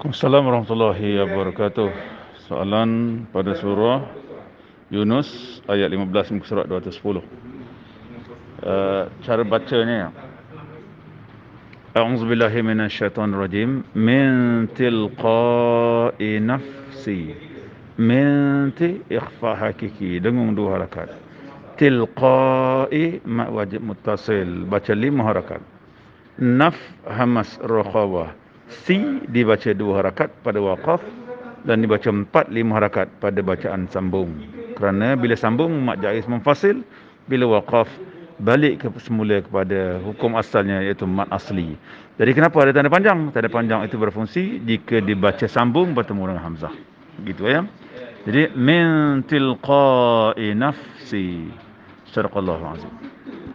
Assalamualaikum warahmatullahi wabarakatuh. Soalan pada surah Yunus ayat 15 muka surat 210. Uh, cara bacanya. A'udzu billahi minasyaitonir rajim min tilqa'i nafsi. Min ti ikhfa hakiki. Dengan dua harakat. Tilqa'i wajib muttasil. Baca lima harakat. Naf hamas rakhawah si dibaca dua harakat pada waqaf dan dibaca empat lima harakat pada bacaan sambung kerana bila sambung mak jaiz memfasil bila waqaf balik ke semula kepada hukum asalnya iaitu mat asli. Jadi kenapa ada tanda panjang? Tanda panjang itu berfungsi jika dibaca sambung bertemu dengan hamzah. Gitu ya. Jadi min tilqa'i nafsi. Sadaqallahu azim.